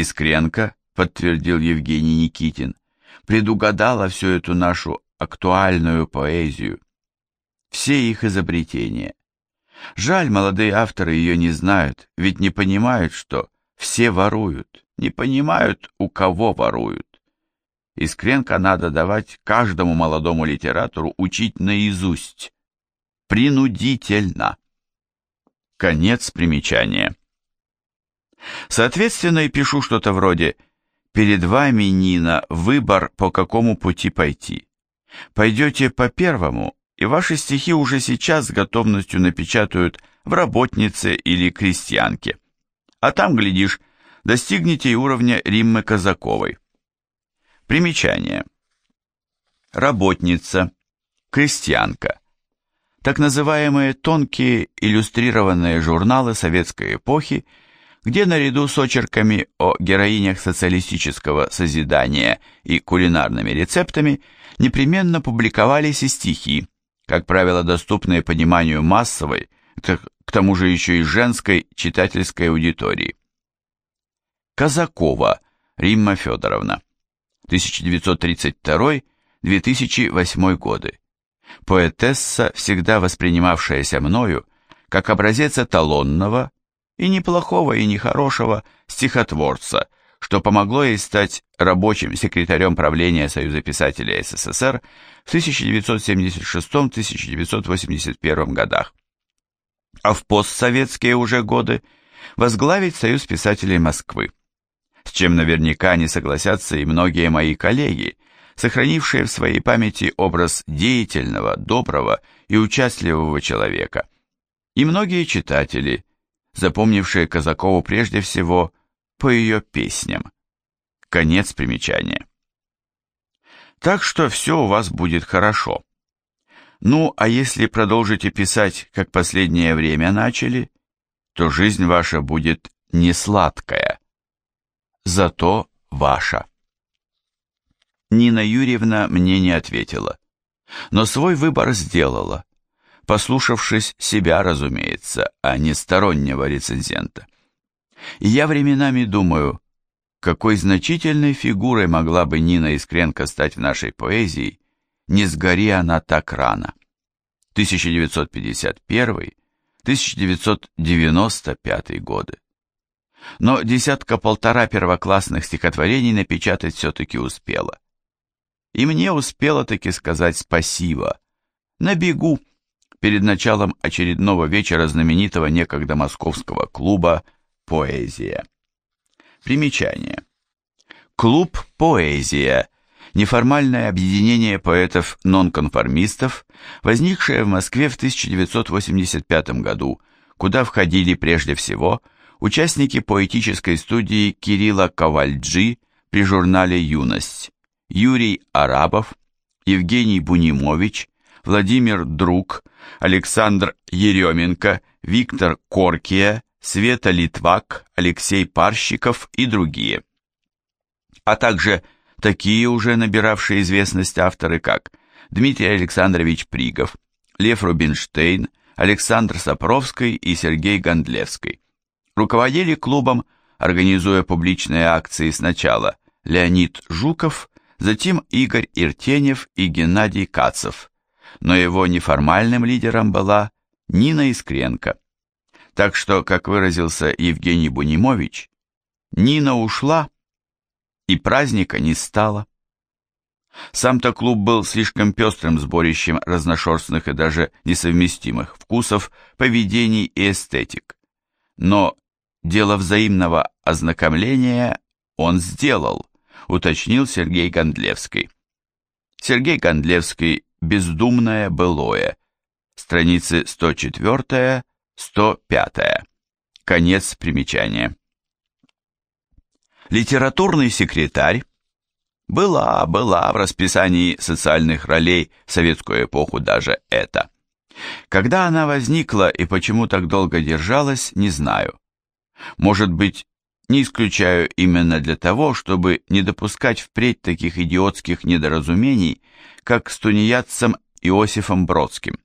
Искренко, подтвердил Евгений Никитин, предугадала всю эту нашу актуальную поэзию. Все их изобретения. Жаль, молодые авторы ее не знают, ведь не понимают, что все воруют, не понимают, у кого воруют. Искренко надо давать каждому молодому литератору учить наизусть. Принудительно. Конец примечания. Соответственно, и пишу что-то вроде «Перед вами, Нина, выбор, по какому пути пойти. Пойдете по первому, и ваши стихи уже сейчас с готовностью напечатают в работнице или крестьянке. А там, глядишь, достигнете и уровня Риммы Казаковой. Примечание. Работница, крестьянка. Так называемые тонкие иллюстрированные журналы советской эпохи, где наряду с очерками о героинях социалистического созидания и кулинарными рецептами непременно публиковались и стихи, как правило, доступные пониманию массовой, к тому же еще и женской читательской аудитории. Казакова Римма Федоровна, 1932-2008 годы. Поэтесса, всегда воспринимавшаяся мною как образец эталонного, и неплохого, и нехорошего стихотворца, что помогло ей стать рабочим секретарем правления Союза писателей СССР в 1976-1981 годах, а в постсоветские уже годы возглавить Союз писателей Москвы, с чем наверняка не согласятся и многие мои коллеги, сохранившие в своей памяти образ деятельного, доброго и участливого человека, и многие читатели, запомнившие Казакову прежде всего по ее песням. Конец примечания. Так что все у вас будет хорошо. Ну, а если продолжите писать, как последнее время начали, то жизнь ваша будет не сладкая, зато ваша. Нина Юрьевна мне не ответила, но свой выбор сделала, послушавшись себя, разумеется, а не стороннего рецензента. И я временами думаю, какой значительной фигурой могла бы Нина Искренко стать в нашей поэзии, не сгори она так рано. 1951-1995 годы. Но десятка-полтора первоклассных стихотворений напечатать все-таки успела. И мне успела таки сказать спасибо. На бегу, перед началом очередного вечера знаменитого некогда московского клуба «Поэзия». Примечание. Клуб «Поэзия» – неформальное объединение поэтов-нонконформистов, возникшее в Москве в 1985 году, куда входили прежде всего участники поэтической студии Кирилла Ковальджи при журнале «Юность», Юрий Арабов, Евгений Бунимович, Владимир Друг, Александр Еременко, Виктор Коркия, Света Литвак, Алексей Парщиков и другие. А также такие уже набиравшие известность авторы, как Дмитрий Александрович Пригов, Лев Рубинштейн, Александр Сапровский и Сергей Гондлевский. Руководили клубом, организуя публичные акции сначала Леонид Жуков, затем Игорь Иртенев и Геннадий Кацев, но его неформальным лидером была Нина Искренко. Так что, как выразился Евгений Бунимович, Нина ушла, и праздника не стало. Сам-то клуб был слишком пестрым сборищем разношерстных и даже несовместимых вкусов, поведений и эстетик. Но дело взаимного ознакомления он сделал, уточнил Сергей Гондлевский. Сергей Гондлевский «Бездумное былое», страницы 104 105. Конец примечания. Литературный секретарь была, была в расписании социальных ролей в советскую эпоху даже это. Когда она возникла и почему так долго держалась, не знаю. Может быть, не исключаю именно для того, чтобы не допускать впредь таких идиотских недоразумений, как с тунеядцем Иосифом Бродским.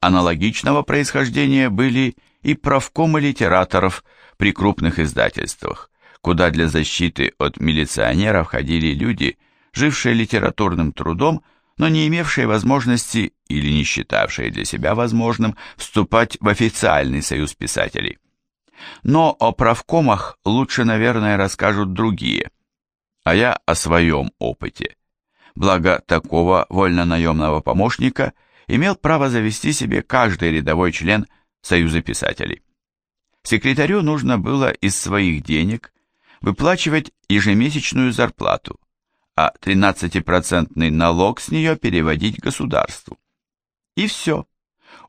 Аналогичного происхождения были и правкомы литераторов при крупных издательствах, куда для защиты от милиционеров ходили люди, жившие литературным трудом, но не имевшие возможности или не считавшие для себя возможным вступать в официальный союз писателей. Но о правкомах лучше, наверное, расскажут другие, а я о своем опыте. Благо, такого вольнонаемного помощника имел право завести себе каждый рядовой член Союза писателей. Секретарю нужно было из своих денег выплачивать ежемесячную зарплату, а 13% налог с нее переводить государству. И все.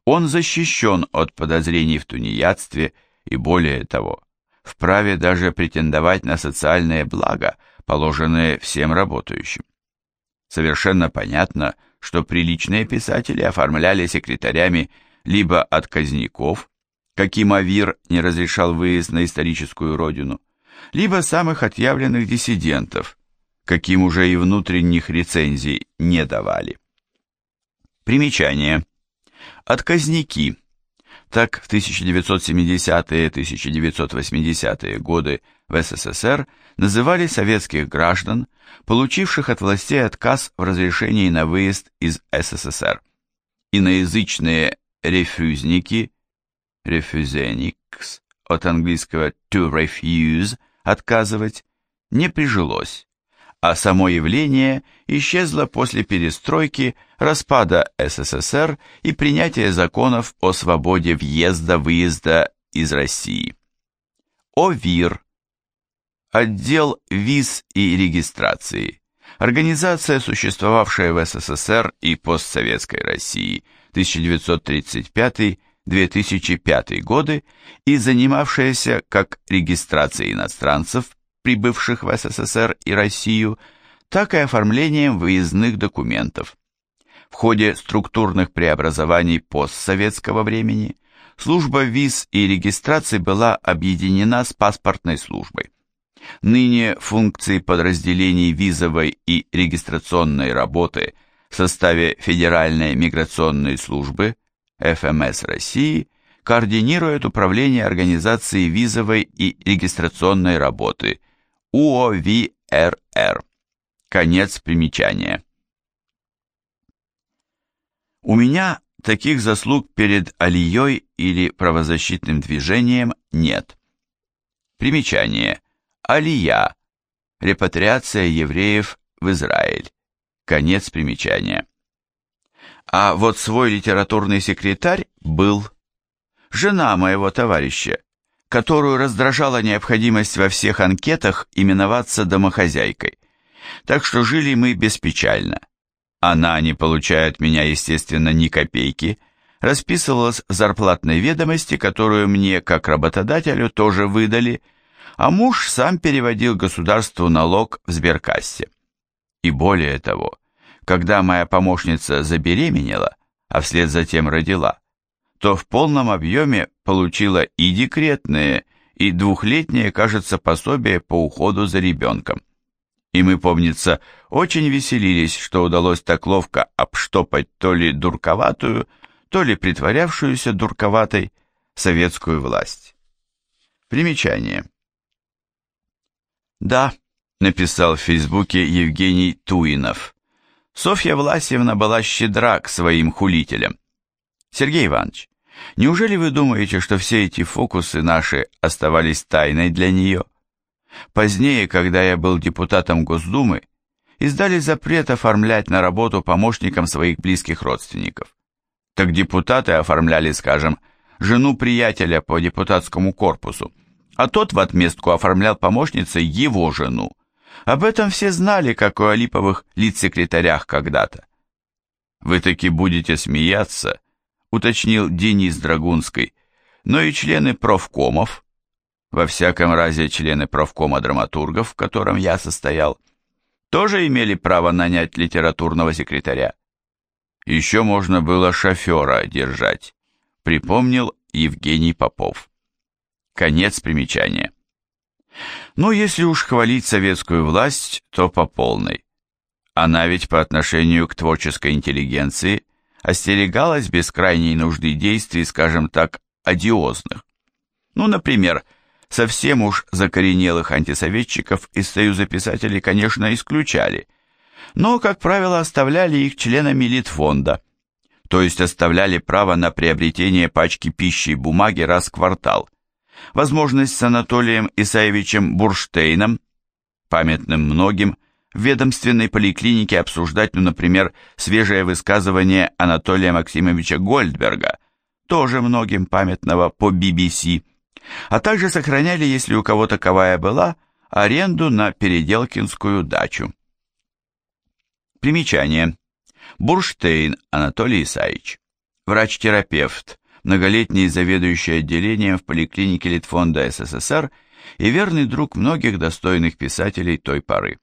Он защищен от подозрений в тунеядстве и более того, вправе даже претендовать на социальные блага, положенные всем работающим. Совершенно понятно, что приличные писатели оформляли секретарями либо отказников, каким Авир не разрешал выезд на историческую родину, либо самых отъявленных диссидентов, каким уже и внутренних рецензий не давали. Примечание. Отказники. Так в 1970-1980-е годы в СССР называли советских граждан, получивших от властей отказ в разрешении на выезд из СССР. Иноязычные рефюзники, рефюзеникс, от английского to refuse, отказывать, не прижилось а само явление исчезло после перестройки, распада СССР и принятия законов о свободе въезда-выезда из России. ОВИР Отдел виз и регистрации. Организация, существовавшая в СССР и постсоветской России 1935-2005 годы и занимавшаяся как регистрацией иностранцев прибывших в СССР и Россию, так и оформлением выездных документов. В ходе структурных преобразований постсоветского времени служба виз и регистрации была объединена с паспортной службой. Ныне функции подразделений визовой и регистрационной работы в составе Федеральной миграционной службы ФМС России координирует Управление организации визовой и регистрационной работы УОВРР. Конец примечания. У меня таких заслуг перед Алией или правозащитным движением нет. Примечание. Алия. Репатриация евреев в Израиль. Конец примечания. А вот свой литературный секретарь был. Жена моего товарища, которую раздражала необходимость во всех анкетах именоваться домохозяйкой. Так что жили мы беспечально. Она, не получая от меня, естественно, ни копейки, расписывалась в зарплатной ведомости, которую мне, как работодателю, тоже выдали, а муж сам переводил государству налог в сберкассе. И более того, когда моя помощница забеременела, а вслед за тем родила, то в полном объеме получила и декретное, и двухлетнее, кажется, пособие по уходу за ребенком. И мы, помнится, очень веселились, что удалось так ловко обштопать то ли дурковатую, то ли притворявшуюся дурковатой советскую власть. Примечание. «Да», — написал в Фейсбуке Евгений Туинов, «Софья Власьевна была щедра к своим хулителям. Сергей Иванович, неужели вы думаете, что все эти фокусы наши оставались тайной для нее? Позднее, когда я был депутатом Госдумы, издали запрет оформлять на работу помощникам своих близких родственников. Так депутаты оформляли, скажем, жену приятеля по депутатскому корпусу, а тот в отместку оформлял помощницей его жену. Об этом все знали, как о Алиповых лиц-секретарях когда-то. Вы таки будете смеяться, уточнил Денис Драгунский, но и члены профкомов, во всяком разе члены профкома драматургов, в котором я состоял, тоже имели право нанять литературного секретаря. Еще можно было шофера держать, припомнил Евгений Попов. Конец примечания. Но если уж хвалить советскую власть, то по полной. Она ведь по отношению к творческой интеллигенции остерегалась без крайней нужды действий, скажем так, одиозных. Ну, например, Совсем уж закоренелых антисоветчиков из Союза писателей, конечно, исключали, но, как правило, оставляли их членами Литфонда, то есть оставляли право на приобретение пачки пищи и бумаги раз в квартал. Возможность с Анатолием Исаевичем Бурштейном, памятным многим, в ведомственной поликлинике обсуждать, ну, например, свежее высказывание Анатолия Максимовича Гольдберга, тоже многим памятного по BBC, а также сохраняли, если у кого таковая была, аренду на Переделкинскую дачу. Примечание. Бурштейн Анатолий Исаевич. Врач-терапевт, многолетний заведующий отделением в поликлинике Литфонда СССР и верный друг многих достойных писателей той поры.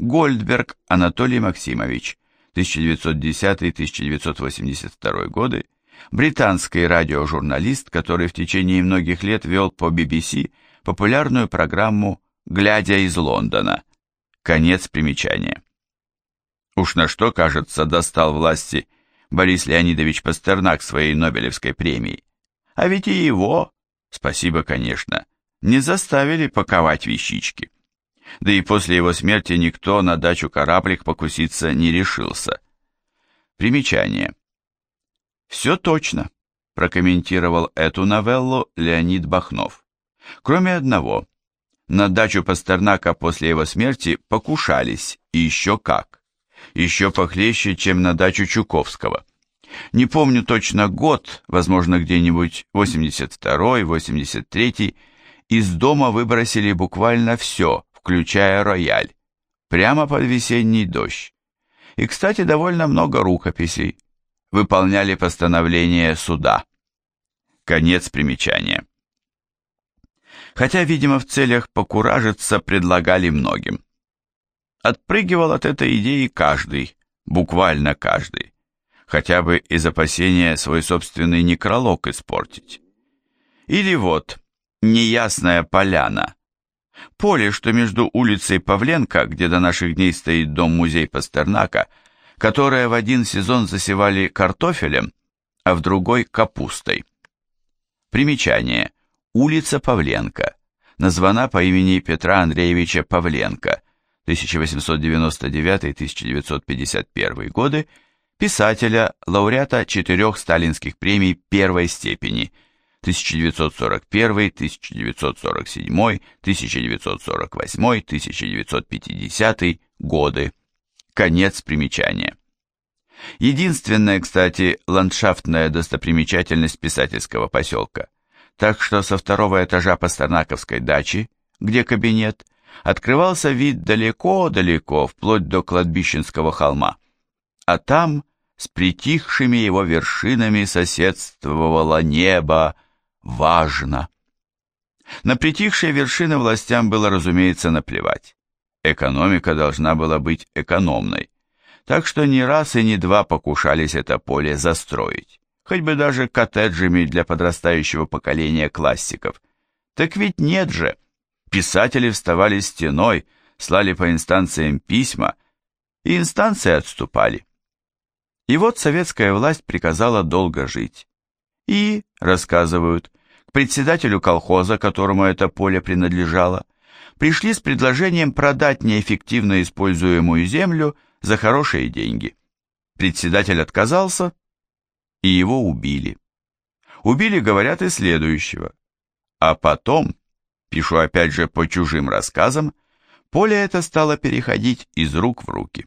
Гольдберг Анатолий Максимович, 1910-1982 годы, британский радиожурналист, который в течение многих лет вел по BBC популярную программу «Глядя из Лондона». Конец примечания. Уж на что, кажется, достал власти Борис Леонидович Пастернак своей Нобелевской премией. А ведь и его, спасибо, конечно, не заставили паковать вещички. Да и после его смерти никто на дачу кораблик покуситься не решился. Примечание. «Все точно», – прокомментировал эту новеллу Леонид Бахнов. Кроме одного, на дачу Пастернака после его смерти покушались, и еще как. Еще похлеще, чем на дачу Чуковского. Не помню точно год, возможно, где-нибудь 82-й, 83-й, из дома выбросили буквально все, включая рояль, прямо под весенний дождь. И, кстати, довольно много рукописей, выполняли постановление суда. Конец примечания. Хотя, видимо, в целях покуражиться предлагали многим. Отпрыгивал от этой идеи каждый, буквально каждый, хотя бы из опасения свой собственный некролог испортить. Или вот, неясная поляна. Поле, что между улицей Павленко, где до наших дней стоит дом-музей Пастернака, которые в один сезон засевали картофелем, а в другой – капустой. Примечание. Улица Павленко. Названа по имени Петра Андреевича Павленко, 1899-1951 годы, писателя, лауреата четырех сталинских премий первой степени 1941, 1947, 1948, 1950 годы. Конец примечания. Единственная, кстати, ландшафтная достопримечательность писательского поселка. Так что со второго этажа Пастернаковской дачи, где кабинет, открывался вид далеко-далеко, вплоть до кладбищенского холма. А там, с притихшими его вершинами, соседствовало небо, важно. На притихшие вершины властям было, разумеется, наплевать. Экономика должна была быть экономной. Так что ни раз и ни два покушались это поле застроить. Хоть бы даже коттеджами для подрастающего поколения классиков. Так ведь нет же. Писатели вставали стеной, слали по инстанциям письма, и инстанции отступали. И вот советская власть приказала долго жить. И, рассказывают, к председателю колхоза, которому это поле принадлежало, пришли с предложением продать неэффективно используемую землю за хорошие деньги. Председатель отказался, и его убили. Убили, говорят, и следующего. А потом, пишу опять же по чужим рассказам, поле это стало переходить из рук в руки.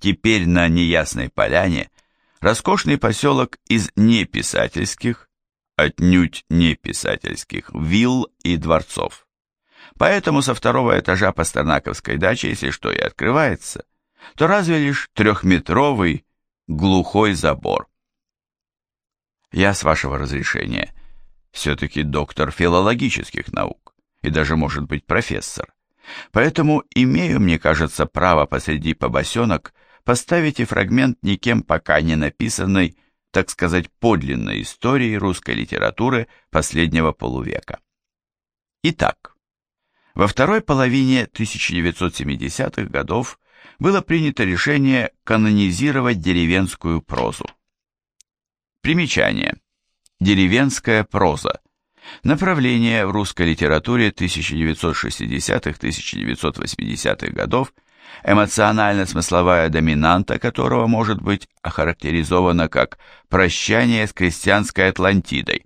Теперь на неясной поляне роскошный поселок из неписательских, отнюдь не писательских, вилл и дворцов. Поэтому со второго этажа Пастернаковской дачи, если что и открывается, то разве лишь трехметровый глухой забор. Я, с вашего разрешения, все-таки доктор филологических наук и даже, может быть, профессор. Поэтому имею, мне кажется, право посреди побосенок поставить и фрагмент никем пока не написанной, так сказать, подлинной истории русской литературы последнего полувека. Итак, во второй половине 1970-х годов было принято решение канонизировать деревенскую прозу. Примечание. Деревенская проза. Направление в русской литературе 1960-1980-х годов, эмоционально-смысловая доминанта которого может быть охарактеризована как «прощание с крестьянской Атлантидой»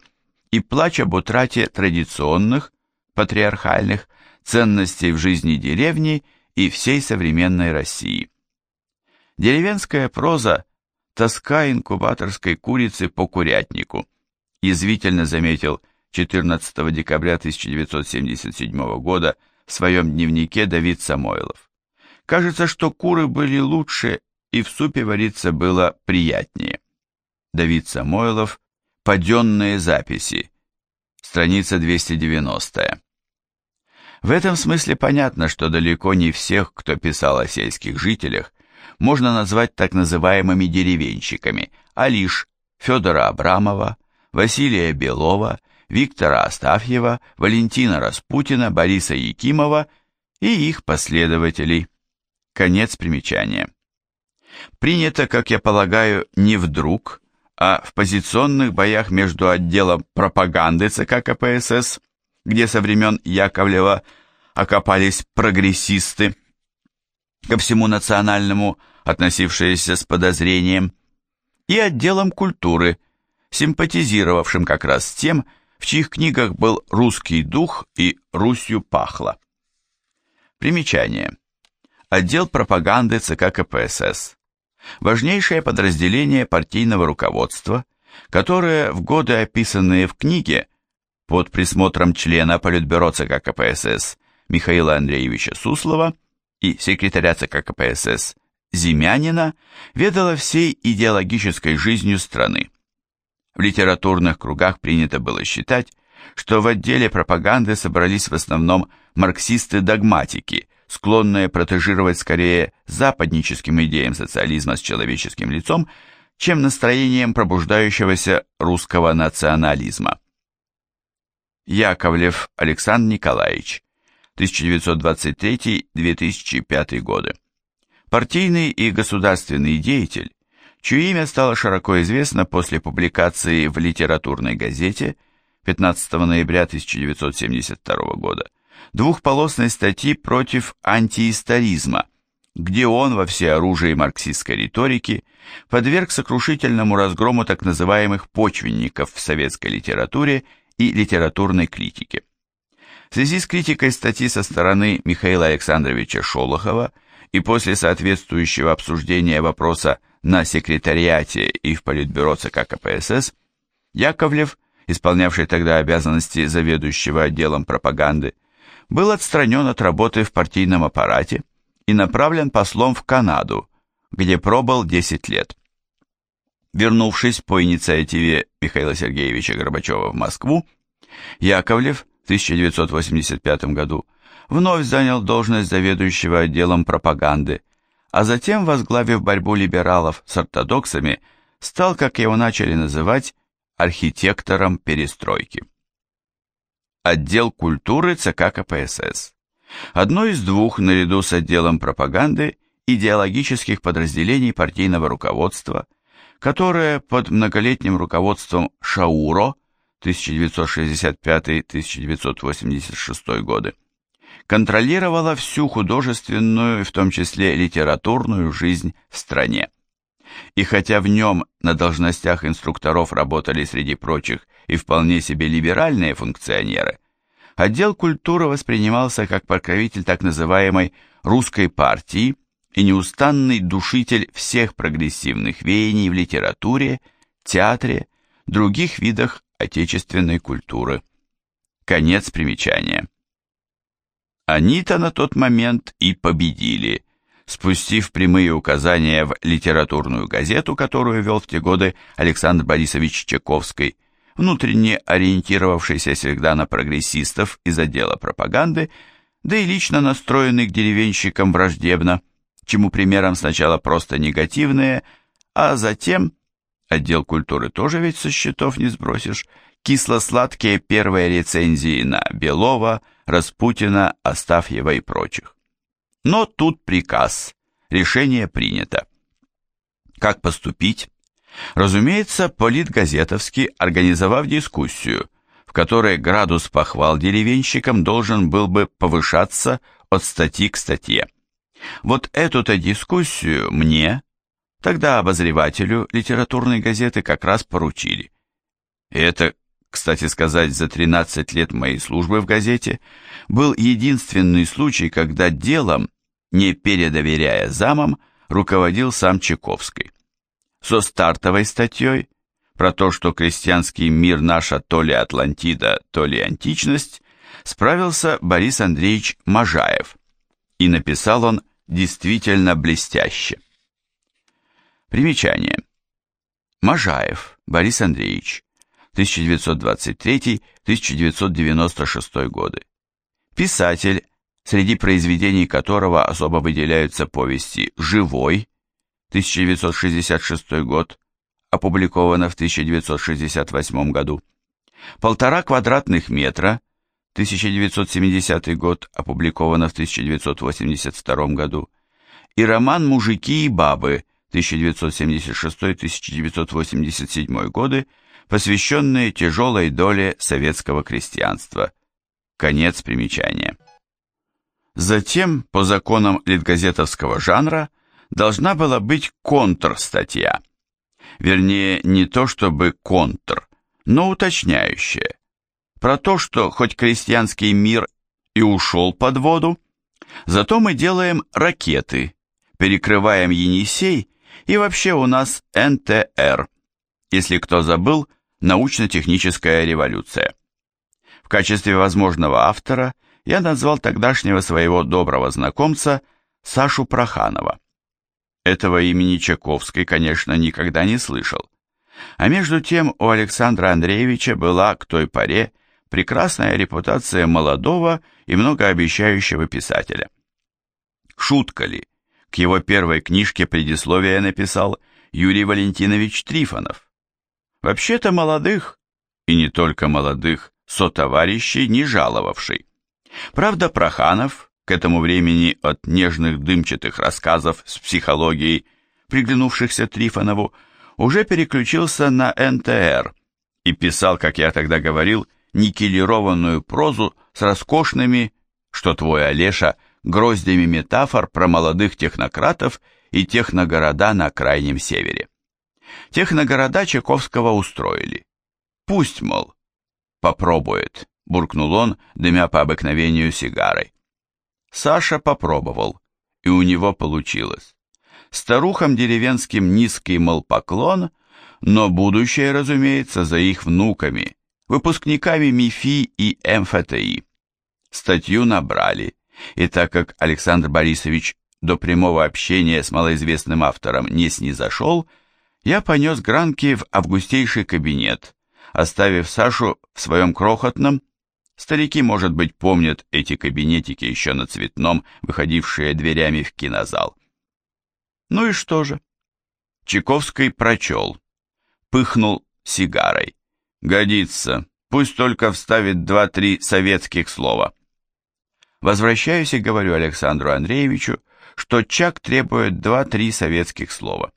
и плач об утрате традиционных, патриархальных, ценностей в жизни деревни и всей современной России. Деревенская проза – тоска инкубаторской курицы по курятнику, язвительно заметил 14 декабря 1977 года в своем дневнике Давид Самойлов. Кажется, что куры были лучше и в супе вариться было приятнее. Давид Самойлов «Паденные записи», страница 290. В этом смысле понятно, что далеко не всех, кто писал о сельских жителях, можно назвать так называемыми деревенщиками, а лишь Федора Абрамова, Василия Белова, Виктора Астафьева, Валентина Распутина, Бориса Якимова и их последователей. Конец примечания. Принято, как я полагаю, не вдруг, а в позиционных боях между отделом пропаганды ЦК КПСС, где со времен Яковлева окопались прогрессисты, ко всему национальному относившиеся с подозрением, и отделом культуры, симпатизировавшим как раз тем, в чьих книгах был русский дух и Русью пахло. Примечание. Отдел пропаганды ЦК КПСС. Важнейшее подразделение партийного руководства, которое в годы, описанные в книге, под присмотром члена Политбюро ЦК КПСС Михаила Андреевича Суслова и секретаря ЦК КПСС Зимянина, ведало всей идеологической жизнью страны. В литературных кругах принято было считать, что в отделе пропаганды собрались в основном марксисты-догматики, склонные протежировать скорее западническим идеям социализма с человеческим лицом, чем настроением пробуждающегося русского национализма. Яковлев Александр Николаевич, 1923-2005 годы. Партийный и государственный деятель, чье имя стало широко известно после публикации в литературной газете 15 ноября 1972 года двухполосной статьи против антиисторизма, где он во всеоружии марксистской риторики подверг сокрушительному разгрому так называемых почвенников в советской литературе и литературной критике. В связи с критикой статьи со стороны Михаила Александровича Шолохова и после соответствующего обсуждения вопроса на секретариате и в Политбюро ЦК КПСС, Яковлев, исполнявший тогда обязанности заведующего отделом пропаганды, был отстранен от работы в партийном аппарате и направлен послом в Канаду, где пробыл 10 лет. Вернувшись по инициативе Михаила Сергеевича Горбачева в Москву, Яковлев в 1985 году вновь занял должность заведующего отделом пропаганды, а затем, возглавив борьбу либералов с ортодоксами, стал, как его начали называть, архитектором перестройки. Отдел культуры ЦК КПСС. Одно из двух, наряду с отделом пропаганды, идеологических подразделений партийного руководства, которое под многолетним руководством Шауро 1965-1986 годы контролировала всю художественную, в том числе литературную жизнь в стране. И хотя в нем на должностях инструкторов работали среди прочих и вполне себе либеральные функционеры, отдел культуры воспринимался как покровитель так называемой «русской партии» и неустанный душитель всех прогрессивных веяний в литературе, театре, других видах отечественной культуры. Конец примечания. Они-то на тот момент и победили, спустив прямые указания в литературную газету, которую вел в те годы Александр Борисович Чаковский, внутренне ориентировавшийся всегда на прогрессистов из отдела пропаганды, да и лично настроенный к деревенщикам враждебно, чему примером сначала просто негативные, а затем, отдел культуры тоже ведь со счетов не сбросишь, кисло-сладкие первые рецензии на Белова, Распутина, Астафьева и прочих. Но тут приказ, решение принято. Как поступить? Разумеется, политгазетовский, организовав дискуссию, в которой градус похвал деревенщикам должен был бы повышаться от статьи к статье. Вот эту-то дискуссию мне, тогда обозревателю литературной газеты, как раз поручили. И это, кстати сказать, за 13 лет моей службы в газете, был единственный случай, когда делом, не передоверяя замам, руководил сам Чайковский. Со стартовой статьей про то, что крестьянский мир наша то ли Атлантида, то ли античность, справился Борис Андреевич Можаев, и написал он действительно блестяще. Примечание. Можаев Борис Андреевич, 1923-1996 годы. Писатель, среди произведений которого особо выделяются повести «Живой», 1966 год, опубликовано в 1968 году, «Полтора квадратных метра», 1970 год, опубликовано в 1982 году, и роман «Мужики и бабы», 1976-1987 годы, посвященные тяжелой доле советского крестьянства. Конец примечания. Затем, по законам литгазетовского жанра, должна была быть контрстатья. Вернее, не то чтобы контр, но уточняющая. Про то, что хоть крестьянский мир и ушел под воду, зато мы делаем ракеты, перекрываем Енисей и вообще у нас НТР. Если кто забыл, научно-техническая революция. В качестве возможного автора я назвал тогдашнего своего доброго знакомца Сашу Проханова. Этого имени Чаковской, конечно, никогда не слышал. А между тем у Александра Андреевича была к той поре прекрасная репутация молодого и многообещающего писателя. Шутка ли, к его первой книжке предисловие написал Юрий Валентинович Трифонов. Вообще-то молодых, и не только молодых, сотоварищей не жаловавший. Правда, Проханов, к этому времени от нежных дымчатых рассказов с психологией, приглянувшихся Трифонову, уже переключился на НТР и писал, как я тогда говорил, никелированную прозу с роскошными, что твой Олеша, гроздями метафор про молодых технократов и техногорода на Крайнем Севере. Техногорода Чайковского устроили. Пусть, мол, попробует, буркнул он, дымя по обыкновению сигарой. Саша попробовал, и у него получилось. Старухам деревенским низкий, мол, поклон, но будущее, разумеется, за их внуками, выпускниками МИФИ и МФТИ. Статью набрали, и так как Александр Борисович до прямого общения с малоизвестным автором не снизошел, я понес гранки в августейший кабинет, оставив Сашу в своем крохотном, старики, может быть, помнят эти кабинетики еще на цветном, выходившие дверями в кинозал. Ну и что же? Чайковский прочел, пыхнул сигарой. Годится, пусть только вставит два-три советских слова. Возвращаюсь и говорю Александру Андреевичу, что Чак требует два-три советских слова.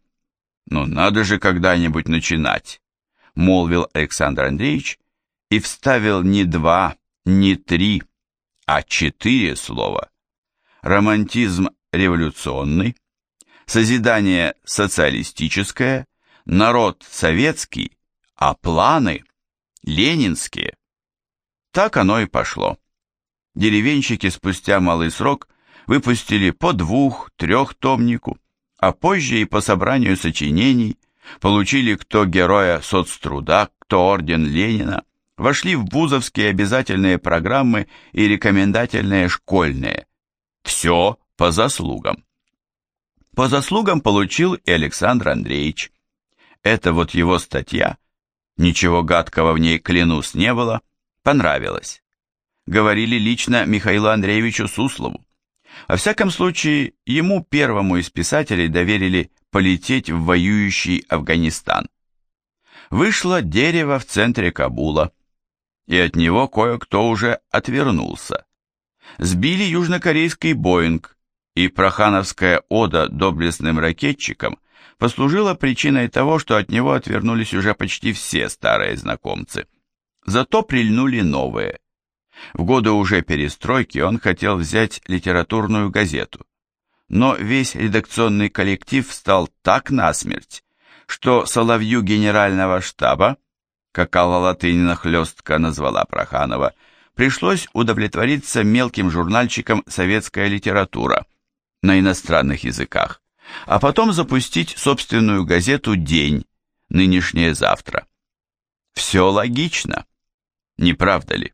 «Ну надо же когда-нибудь начинать», — молвил Александр Андреевич и вставил не два, не три, а четыре слова. Романтизм революционный, созидание социалистическое, народ советский, а планы ленинские. Так оно и пошло деревенщики спустя малый срок выпустили по двух-трехтомнику, а позже и по собранию сочинений, получили кто героя соцтруда, кто орден Ленина, вошли в вузовские обязательные программы и рекомендательные школьные. Все по заслугам. По заслугам получил и Александр Андреевич. Это вот его статья, ничего гадкого в ней, клянусь, не было, понравилась говорили лично Михаилу Андреевичу Суслову. Во всяком случае, ему первому из писателей доверили полететь в воюющий Афганистан. Вышло дерево в центре Кабула, и от него кое-кто уже отвернулся. Сбили южнокорейский Боинг, и прохановская ода доблестным ракетчикам послужила причиной того, что от него отвернулись уже почти все старые знакомцы. Зато прильнули новые. В годы уже перестройки он хотел взять литературную газету. Но весь редакционный коллектив встал так насмерть, что соловью генерального штаба, как Алла Латынина хлестко назвала Проханова, пришлось удовлетвориться мелким журнальчиком «Советская литература» на иностранных языках, а потом запустить собственную газету «День», нынешнее завтра. Все логично, не правда ли?